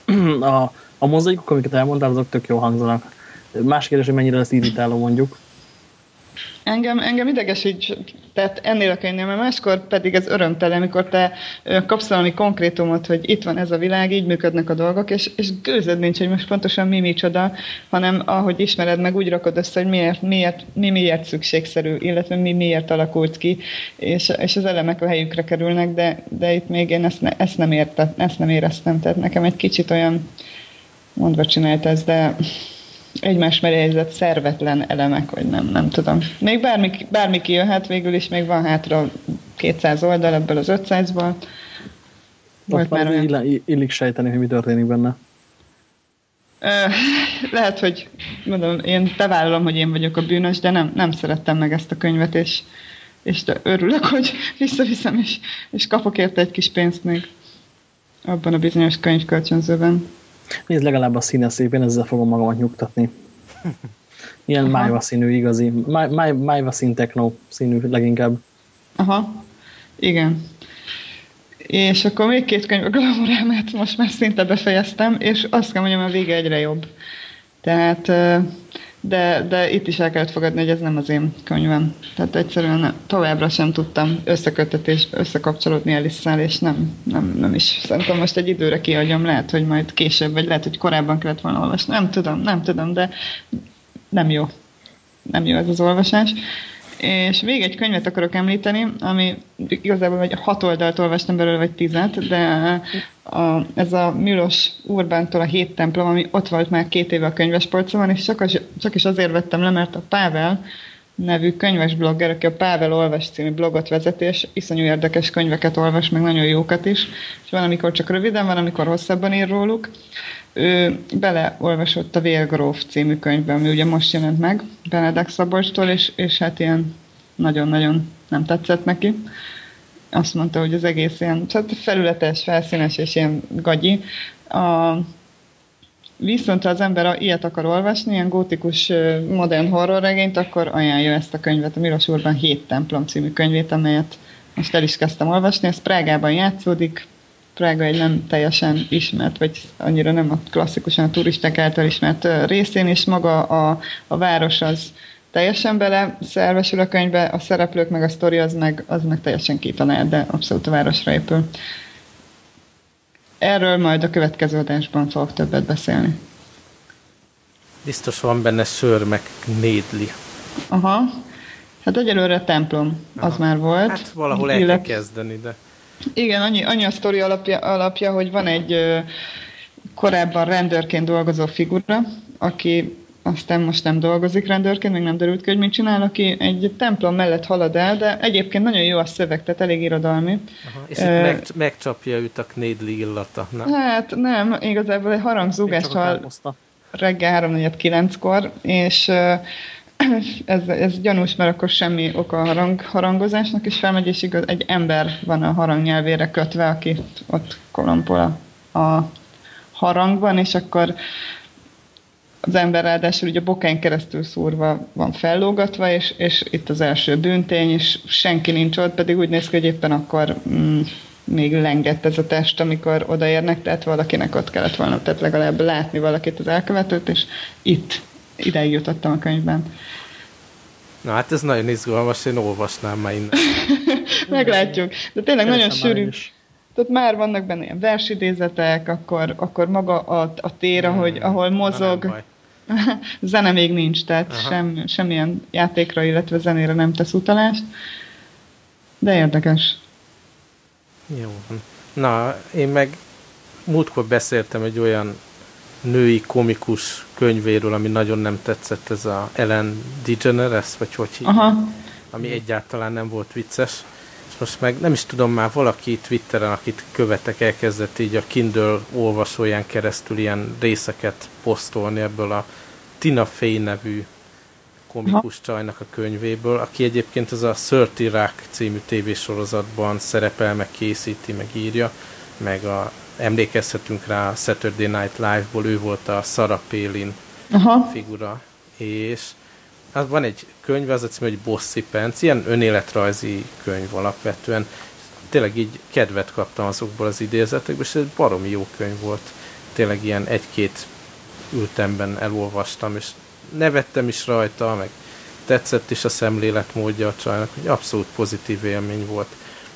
a, a mozaikok, amiket elmondtál, azok tök jó hangzanak. Más kérdés, hogy mennyire lesz irritáló mondjuk. Engem, engem idegesít, tehát ennél a könyvnél, mert máskor pedig ez örömtelen, amikor te kapsz valami konkrétumot, hogy itt van ez a világ, így működnek a dolgok, és, és gőzed nincs, hogy most pontosan mi micsoda, hanem ahogy ismered meg, úgy rakod össze, hogy miért, miért, mi miért szükségszerű, illetve mi miért alakult ki, és, és az elemek a helyükre kerülnek, de, de itt még én ezt, ne, ezt, nem érte, ezt nem éreztem, tehát nekem egy kicsit olyan mondva csinált ez, de egymás mellé helyezett szervetlen elemek, vagy nem, nem tudom. Még bármi, bármi kijöhet, végül is még van hátra 200 oldal ebből az 500-ból. Volt már olyan... illik sejteni, hogy mi történik benne. Lehet, hogy mondom, én bevállalom, hogy én vagyok a bűnös, de nem, nem szerettem meg ezt a könyvet, és, és örülök, hogy visszaviszem, és, és kapok érte egy kis pénzt még abban a bizonyos könyvkölcsönzőben. Nézd, legalább a színe szép, én ezzel fogom magamat nyugtatni. Ilyen májva színű igazi, májva szín techno színű leginkább. Aha, igen. És akkor még két könyv a glamorámát most már szinte befejeztem, és azt kell mondjam, a vége egyre jobb. Tehát, de, de itt is el kellett fogadni, hogy ez nem az én könyvem. Tehát egyszerűen továbbra sem tudtam összekötetés, összekapcsolódni Alice-szel, és nem, nem, nem is. Szerintem most egy időre kiadjam, lehet, hogy majd később, vagy lehet, hogy korábban kellett volna olvasni. Nem tudom, nem tudom, de nem jó. Nem jó ez az olvasás. És még egy könyvet akarok említeni, ami igazából egy hat oldalt olvastam belőle, vagy tizet, de a, ez a Milos Urbántól a Hét templom, ami ott volt már két éve a könyvespolcon, és csak, az, csak is azért vettem le, mert a Pável nevű könyves blogger, aki a Pável Olvas című blogot vezeti, és iszonyú érdekes könyveket olvas, meg nagyon jókat is, és van, amikor csak röviden, van, amikor hosszabban ír róluk. Ő beleolvasott a Vélgróf című könyvbe, ami ugye most jelent meg, Benedek Szabolcstól, és, és hát ilyen nagyon-nagyon nem tetszett neki. Azt mondta, hogy az egész ilyen tehát felületes, felszínes és ilyen gagyi. A, Viszont ha az ember ilyet akar olvasni, ilyen gótikus modern horrorregényt, akkor ajánlja ezt a könyvet, a Milos Urban 7 templom című könyvét, amelyet most el is kezdtem olvasni. Ez Prágában játszódik, Prága egy nem teljesen ismert, vagy annyira nem a klasszikusan a turisták által ismert részén, és maga a, a város az teljesen bele szervesül a könyvbe, a szereplők meg a sztori az meg, az meg teljesen kitalált, de abszolút a városra épül. Erről majd a következő adásban fogok többet beszélni. Biztos van benne sör, meg nédli. Aha. Hát egyelőre templom, Aha. az már volt. Hát valahol el kell kezdeni, de... Igen, annyi, annyi a sztori alapja, alapja, hogy van egy korábban rendőrként dolgozó figura, aki aztán most nem dolgozik rendőrként, meg nem derült ki, hogy mit csinál, aki egy templom mellett halad el, de egyébként nagyon jó a szöveg, tehát elég irodalmi. Aha, és uh, meg, megcsapja őt a knédli illata. Na. Hát nem, igazából egy harangzúgással reggel 3-4-9-kor, és ez, ez gyanús, mert akkor semmi oka a harang, harangozásnak is felmegy, és igaz, egy ember van a harang nyelvére kötve, aki ott kolompol a, a harangban, és akkor az ember ráadásul ugye a bokán keresztül szúrva van fellógatva, és, és itt az első bűntény, és senki nincs ott, pedig úgy néz ki, hogy éppen akkor mm, még lengett ez a test, amikor odaérnek, tehát valakinek ott kellett volna, tehát legalább látni valakit az elkövetőt, és itt, ideig jutottam a könyvben. Na hát ez nagyon izgalmas, én olvasnám már innen. Meglátjuk, de tényleg nagyon sűrű. Tehát már vannak benne ilyen versidézetek, akkor, akkor maga a, a tér, ahogy, ahol mozog. Zene még nincs, tehát sem, semmilyen játékra, illetve zenére nem tesz utalást. De érdekes. Jó. Na, én meg múltkor beszéltem egy olyan női komikus könyvéről, ami nagyon nem tetszett, ez a Ellen DeGeneres, vagy hogy hívják, Aha. ami egyáltalán nem volt vicces. És most meg nem is tudom már valaki Twitteren, akit követek, elkezdett így a Kindle olvasóján keresztül ilyen részeket posztolni ebből a Tina Fey nevű komikus csajnak a könyvéből, aki egyébként ez a Thirty Rock című tévésorozatban szerepel, meg készíti, meg írja, meg a, emlékezhetünk rá Saturday Night Live-ból, ő volt a Sarah Palin Aha. figura, és az van egy könyv, az a cím, hogy Bossy Pants, ilyen önéletrajzi könyv alapvetően. Tényleg így kedvet kaptam azokból az idézetekből, és ez egy baromi jó könyv volt. Tényleg ilyen egy-két ültemben elolvastam, és nevettem is rajta, meg tetszett is a szemléletmódja a csajnak, hogy abszolút pozitív élmény volt.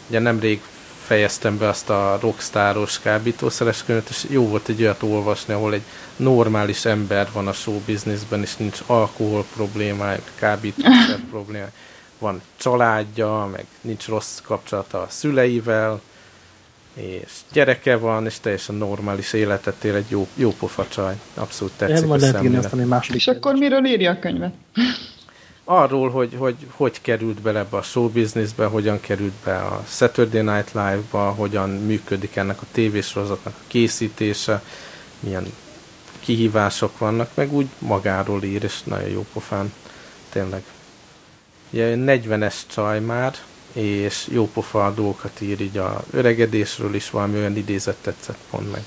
Ugye nemrég fejeztem be azt a rockstáros kábítószeres könyvet, és jó volt egy olyat olvasni, ahol egy normális ember van a show businessben, és nincs alkohol problémája, kábítószer problémája. Van családja, meg nincs rossz kapcsolata a szüleivel, és gyereke van, és teljesen normális életet él egy jó, jó pofa csaj. Abszolút tetszik a szemlélet. És akkor miről írja a könyvet? Arról, hogy, hogy hogy került bele ebbe a show businessbe, hogyan került be a Saturday Night Live-ba, hogyan működik ennek a tévésorozatnak a készítése, milyen kihívások vannak, meg úgy magáról ír, és nagyon jó pofán, tényleg. Ugye 40-es csaj már, és jó pofa dolgokat ír így a öregedésről is, valami olyan idézet tetszett pont meg.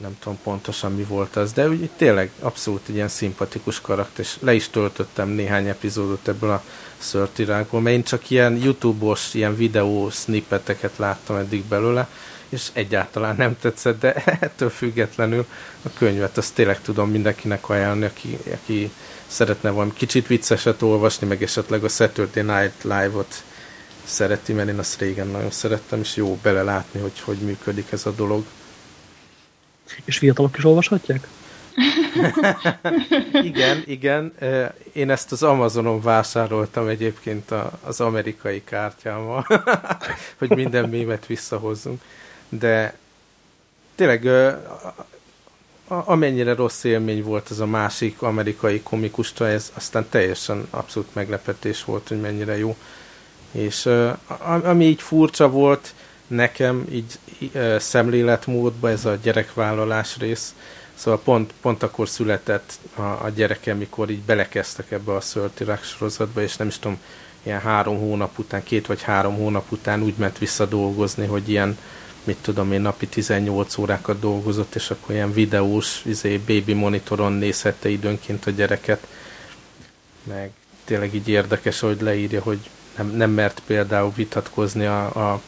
Nem tudom pontosan mi volt az, de úgy tényleg abszolút egy ilyen szimpatikus karakter, és le is töltöttem néhány epizódot ebből a szörtirákból, mert én csak ilyen YouTube-os, ilyen videó snippeteket láttam eddig belőle, és egyáltalán nem tetszett, de ettől függetlenül a könyvet azt tényleg tudom mindenkinek ajánlani, aki, aki szeretne valami kicsit vicceset olvasni, meg esetleg a Saturday Night Live-ot szereti, mert én azt régen nagyon szerettem, és jó belelátni, hogy hogy működik ez a dolog. És fiatalok is olvashatják? igen, igen. Én ezt az Amazonon vásároltam egyébként az amerikai kártyámmal, hogy minden mémet visszahozzunk. De tényleg amennyire rossz élmény volt az a másik amerikai komikusta, ez aztán teljesen abszolút meglepetés volt, hogy mennyire jó. És ami így furcsa volt nekem, így szemléletmódban ez a gyerekvállalás rész, Szóval pont, pont akkor született a, a gyerekem, mikor így belekezdtek ebbe a szörtirák sorozatba, és nem is tudom, ilyen három hónap után, két vagy három hónap után úgy ment vissza dolgozni, hogy ilyen, mit tudom én, napi 18 órákat dolgozott, és akkor ilyen videós, izé, baby monitoron nézhette időnként a gyereket. Meg tényleg így érdekes, hogy leírja, hogy nem, nem mert például vitatkozni a, a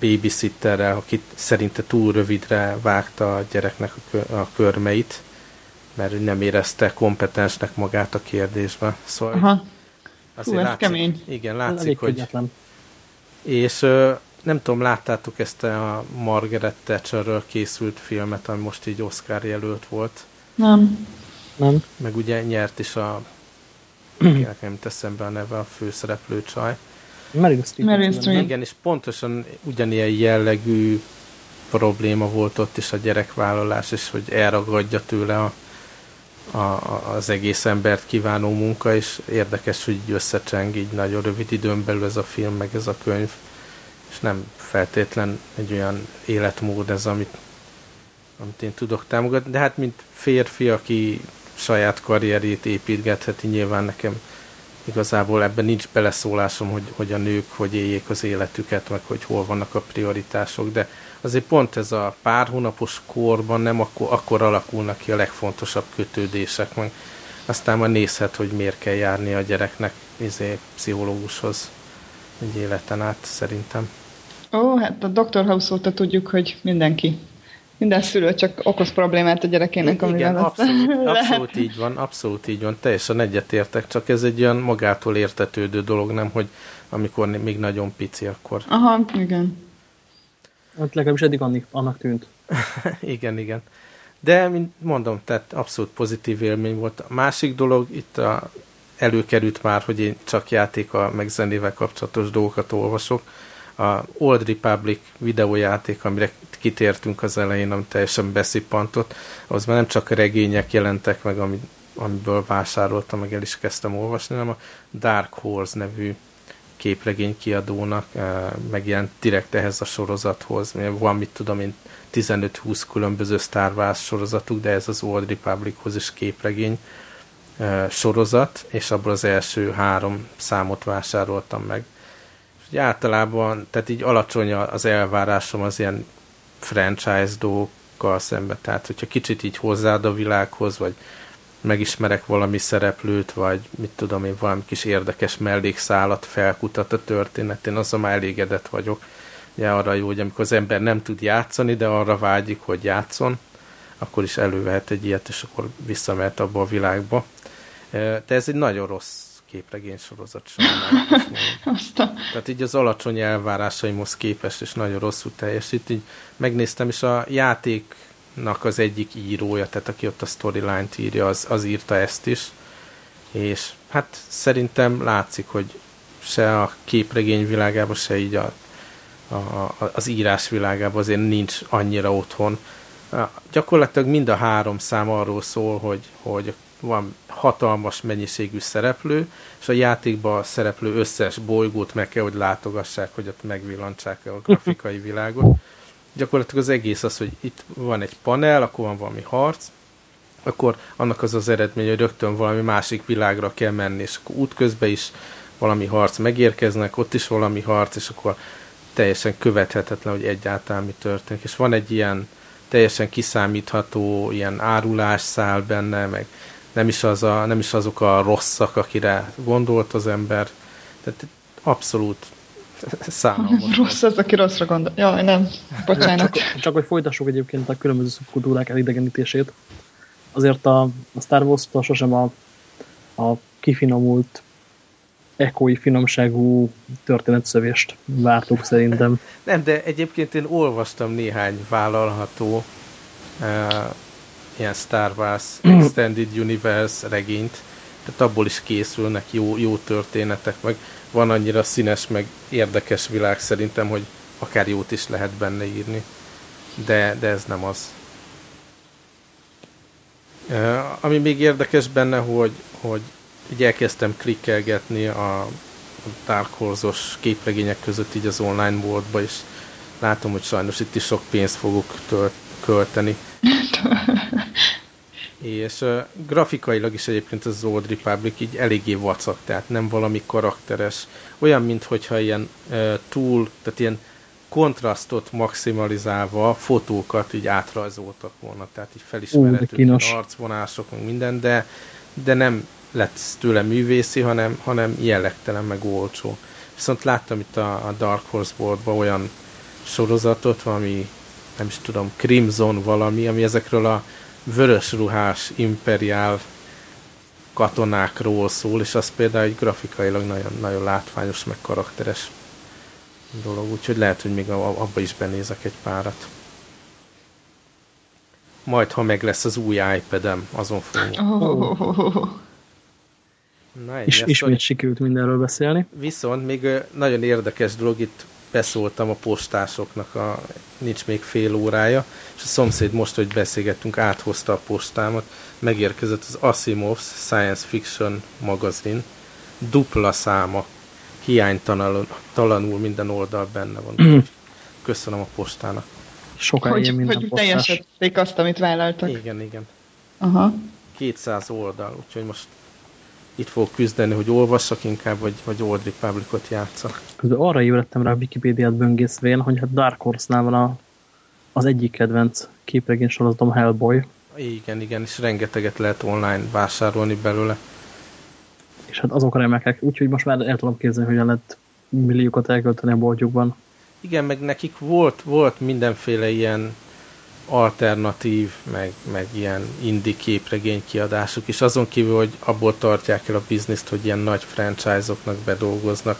babysitterrel, aki szerinte túl rövidre vágta a gyereknek a, kö, a körmeit, mert nem érezte kompetensnek magát a kérdésbe. Szóval Aha. Hú, ez látszik, kemény. Igen, látszik, hogy... Kegyetlen. És nem tudom, láttátok ezt a Margaret Thatcherről készült filmet, ami most így Oscar jelölt volt? Nem. Nem. Meg ugye nyert is a nekem teszem be a neve a főszereplő csaj. Meryl Streep. Meryl Streep. Igen, és pontosan ugyanilyen jellegű probléma volt ott is a gyerekvállalás, és hogy elragadja tőle a, a, az egész embert kívánó munka, és érdekes, hogy így összecseng így nagyon rövid időn belül ez a film, meg ez a könyv, és nem feltétlen egy olyan életmód ez, amit, amit én tudok támogatni, de hát mint férfi, aki saját karrierét építgetheti, nyilván nekem igazából ebben nincs beleszólásom, hogy, hogy a nők hogy éljék az életüket, meg hogy hol vannak a prioritások, de azért pont ez a pár hónapos korban nem akkor, akkor alakulnak ki a legfontosabb kötődések, meg aztán már nézhet, hogy miért kell járni a gyereknek izé, pszichológushoz egy életen át, szerintem. Ó, hát a Dr. House óta tudjuk, hogy mindenki minden szülő csak okoz problémát a gyerekének, amivel Igen, abszolút, abszolút így van, abszolút így van, teljesen egyetértek, csak ez egy olyan magától értetődő dolog, nem, hogy amikor még nagyon pici, akkor... Aha, igen. Hát legalábbis eddig annak, annak tűnt. igen, igen. De, mint mondom, tehát abszolút pozitív élmény volt. A másik dolog, itt a, előkerült már, hogy én csak játéka meg zenével kapcsolatos dolgokat olvasok, a Old Republic videójáték, amire kitértünk az elején, ami teljesen beszippantott, az már nem csak regények jelentek meg, ami, amiből vásároltam, meg el is kezdtem olvasni, hanem a Dark Horse nevű képregény kiadónak eh, megjelent direkt ehhez a sorozathoz. Van, mit tudom én, 15-20 különböző Star Wars sorozatuk, de ez az Old Republichoz is képregény eh, sorozat, és abból az első három számot vásároltam meg hogy általában, tehát így alacsony az elvárásom az ilyen franchise dolgokkal szemben, tehát hogyha kicsit így hozzáad a világhoz, vagy megismerek valami szereplőt, vagy mit tudom én, valami kis érdekes mellékszálat felkutat a történetén, azzal már elégedett vagyok. Ugye arra jó, hogy amikor az ember nem tud játszani, de arra vágyik, hogy játszon, akkor is elővehet egy ilyet, és akkor visszamehet abba a világba. De ez egy nagyon rossz képregény sorozat Aztán. Tehát így az alacsony elvárásaimhoz képest is nagyon rosszul teljesít. Így megnéztem, és a játéknak az egyik írója, tehát aki ott a storyline-t írja, az, az írta ezt is. És hát szerintem látszik, hogy se a képregény világában, se így a, a, a, az írás világában azért nincs annyira otthon. Gyakorlatilag mind a három szám arról szól, hogy, hogy van hatalmas mennyiségű szereplő, és a játékban szereplő összes bolygót meg kell, hogy látogassák, hogy ott megvillantsák a grafikai világot. Gyakorlatilag az egész az, hogy itt van egy panel, akkor van valami harc, akkor annak az az eredmény, hogy rögtön valami másik világra kell menni, és akkor útközben is valami harc megérkeznek, ott is valami harc, és akkor teljesen követhetetlen, hogy egyáltalán mi történik. És van egy ilyen teljesen kiszámítható ilyen árulás száll benne, meg nem is, az a, nem is azok a rosszak, akire gondolt az ember. Tehát abszolút szánalmas. Rossz az, aki rosszra gondol. Jaj, nem. Bocsánat. Csak, csak hogy folytassuk egyébként a különböző szubkultúrák elidegenítését. Azért a, a Star Wars-tól sosem a, a kifinomult, ekói finomságú történetszövést vártuk szerintem. Nem, de egyébként én olvastam néhány vállalható uh, ilyen Star Wars Extended Universe regényt, tehát abból is készülnek jó, jó történetek, meg van annyira színes, meg érdekes világ szerintem, hogy akár jót is lehet benne írni. De, de ez nem az. Ami még érdekes benne, hogy, hogy így elkezdtem klikkelgetni a Dark Horse-os képregények között így az online boltba, és látom, hogy sajnos itt is sok pénzt fogok tölt, költeni. és uh, grafikailag is egyébként az Old Republic így eléggé vacak, tehát nem valami karakteres. Olyan, mintha ilyen uh, túl, tehát ilyen kontrasztot maximalizálva fotókat így átrajzoltak volna, tehát így felismerhető arcvonások, meg minden, de, de nem lett tőle művészi, hanem, hanem jellegtelen, meg olcsó. Viszont láttam itt a, a Dark Horse Boardban olyan sorozatot, valami, nem is tudom, Crimson valami, ami ezekről a vörös ruhás imperiál katonákról szól, és az például egy grafikailag nagyon, nagyon látványos, meg karakteres dolog, úgyhogy lehet, hogy még abba is benézek egy párat. Majd, ha meg lesz az új iPad-em, azon fogom. Oh. Na, és ismét sikerült mindenről beszélni. Viszont még nagyon érdekes dolog, itt beszóltam a postásoknak, a, nincs még fél órája, és a szomszéd most, hogy beszélgettünk, áthozta a postámat, megérkezett az Asimov's Science Fiction magazin, dupla száma, hiánytalanul minden oldal benne van. Mm. Köszönöm a postának. Sokáig hogy, minden hogy teljesítették azt, amit vállaltak. Igen, igen. Aha. 200 oldal, úgyhogy most itt fogok küzdeni, hogy olvassak inkább, vagy, vagy Old Republicot játszak. Közben arra ébredtem rá a Wikipédiát böngészvén, hogy hát Dark Horse-nál van a, az egyik kedvenc képregény sorozatom Hellboy. Igen, igen, és rengeteget lehet online vásárolni belőle. És hát azok remekek, úgyhogy most már el tudom képzelni, hogyan lehet milliókat elkölteni a boltjukban. Igen, meg nekik volt, volt mindenféle ilyen alternatív, meg, meg ilyen indie képregény kiadásuk, és azon kívül, hogy abból tartják el a bizniszt, hogy ilyen nagy franchise-oknak bedolgoznak,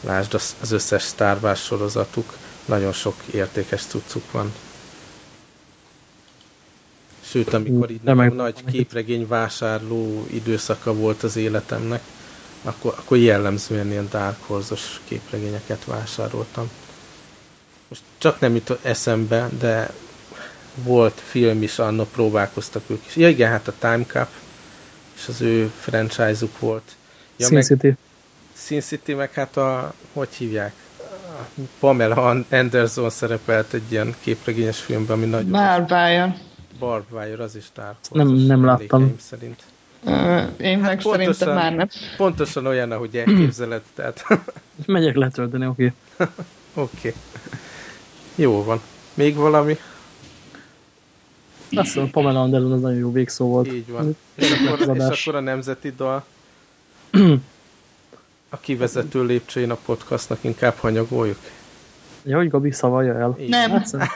lásd az összes Star Wars sorozatuk, nagyon sok értékes cuccuk van. Sőt, amikor így nem nagy képregény vásárló időszaka volt az életemnek, akkor, akkor jellemzően ilyen Dark Horse-os képregényeket vásároltam. Most csak nem jut eszembe, de volt film is, anno próbálkoztak ők is. Ja igen, hát a Time Cup, és az ő franchise-uk volt. Ja, Sin meg, City. Sin City, meg hát a, hogy hívják? Pamela Anderson szerepelt egy ilyen képregényes filmben, ami nagyon... Barbwire. Barbwire, az is Dark Nem, nem láttam. Szerint. Uh, én meg hát pontosan, szerintem már nem. Pontosan olyan, ahogy elképzeled, tehát... Megyek letölteni, oké. Okay. oké. Okay. Jó van. Még valami? Azt hiszem, Pamela Anderson az nagyon jó végszó volt. Így van. És akkor, és akkor a nemzeti dal a kivezető lépcsőjén a podcastnak inkább hanyagoljuk. Ja, hogy Gabi szavalja el. Nem,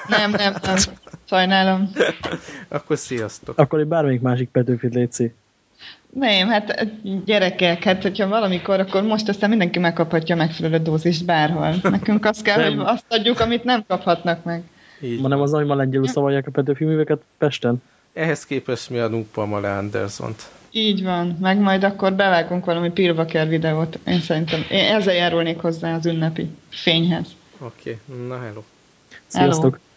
nem, nem, nem. Sajnálom. akkor sziasztok. Akkor egy bármelyik másik Petőfit létszi. Nem, hát gyerekek, hát hogyha valamikor, akkor most aztán mindenki megkaphatja megfelelő dózist bárhol. Nekünk azt kell, nem. hogy azt adjuk, amit nem kaphatnak meg. Így. Ma nem az, hogy ma lengyelül szavalják a Petőfi műveket Pesten? Ehhez képest mi adunk Pamela Andersont. Így van, meg majd akkor bevágunk valami Pirvaker videót. Én szerintem, én ezzel járulnék hozzá az ünnepi fényhez. Oké, okay. na hello. Sziasztok! Hello.